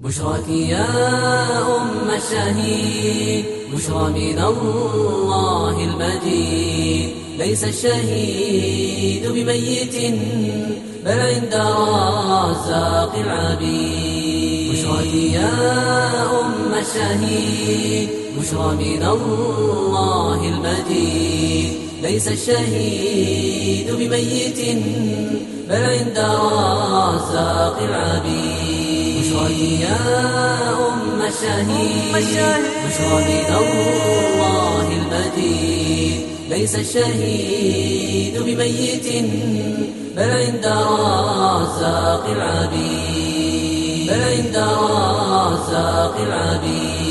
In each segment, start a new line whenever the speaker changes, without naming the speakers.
بشراك يا أم الشهيد بشرى من الله المجيد. ليس الشهيد بميت بل عند رزاق العبيد. بشراك يا أم الشهيد بشرى من الله المجيد. ليس الشهيد بميت بل عند رزاق العبيد. بشراك يا أم الشهيد بشرى من الله المجيد ليس الشهيد بميت بل عند رزاق العبيد. بل عند رزاق العبيد.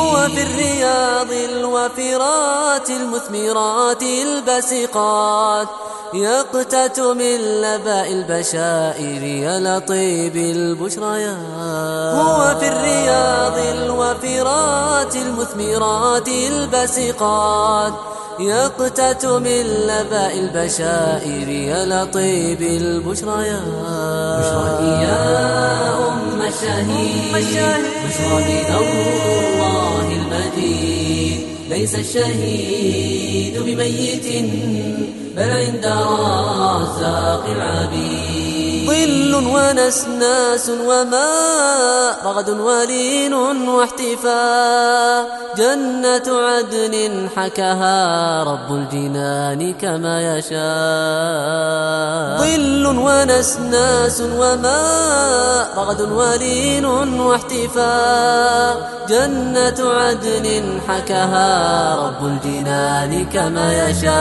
هو في الرياض الوفرات المثمرات البسقات يقتات من لباء البشائر يا لطيب البشريات هو في الرياض الوفرات المثمرات البسقات يقتات من لباء البشائر يا لطيب البشريات
بشراك يا أم الشهيد بشرى من الله المجيد ليس الشهيد بميت بل عند رزاق العبيد.
ظل ونسناس وماء رغد ولين واحتفاء. جنة عدن حكها رب الجنان كما يشاء. ظل ونسناس وماء رغد ولين واحتفاء. جنة عدن حكها رب الجنان كما يشاء.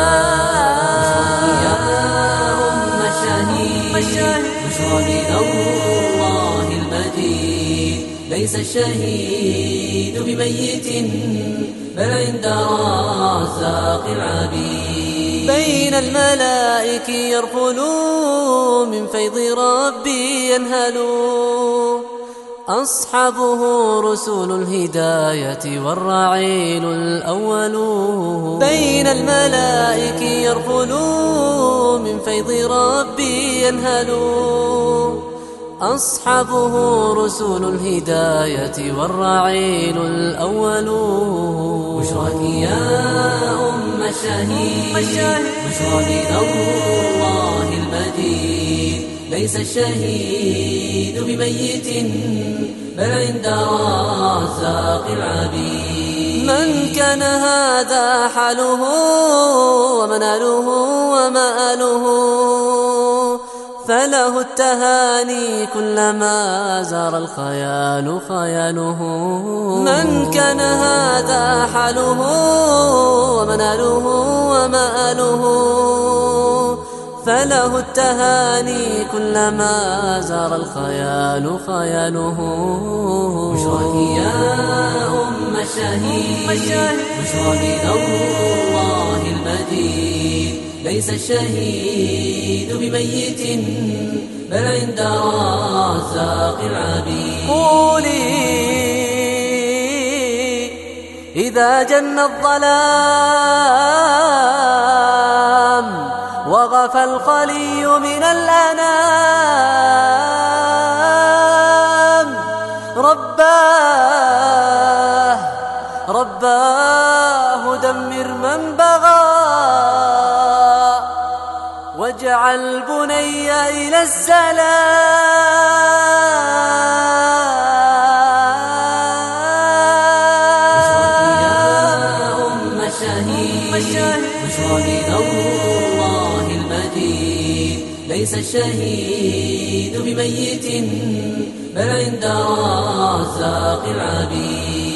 من الله المجيد. ليس الشهيد بميت بل عند رزاق العبيد.
بين الملائك يرفلوا من فيض ربي ينهلوا أصحابه رسول الهداية والرعيل الأول. بين الملائك يرفلوا من فيض ربي ينهلوا أصحابه رسول الهداية والرعيل الأول.
بشراك يا أم الشهيد بشرى من الله المجيد. ليس الشهيد بميت بل عند رزاق العبيد.
من كان هذا حاله ومناله ومآله فله التهاني كلما زار الخيال خياله. من كان هذا حاله ومناله ومآله فله التهاني كلما زار الخيال خياله.
بشراك يا أم الشهيد بشرى من الله المجيد. ليس الشهيد بميت بل عند رزاق العبيد.
قولي إذا جن الظلام وغفى الخلي من الأنام. رباه رباه دمر من بغى. واجعل بني إلى السلام.
يا أم الشهيد بشرى من الله. المجيد ليس الشهيد بميت بل عند رزاق العبيد.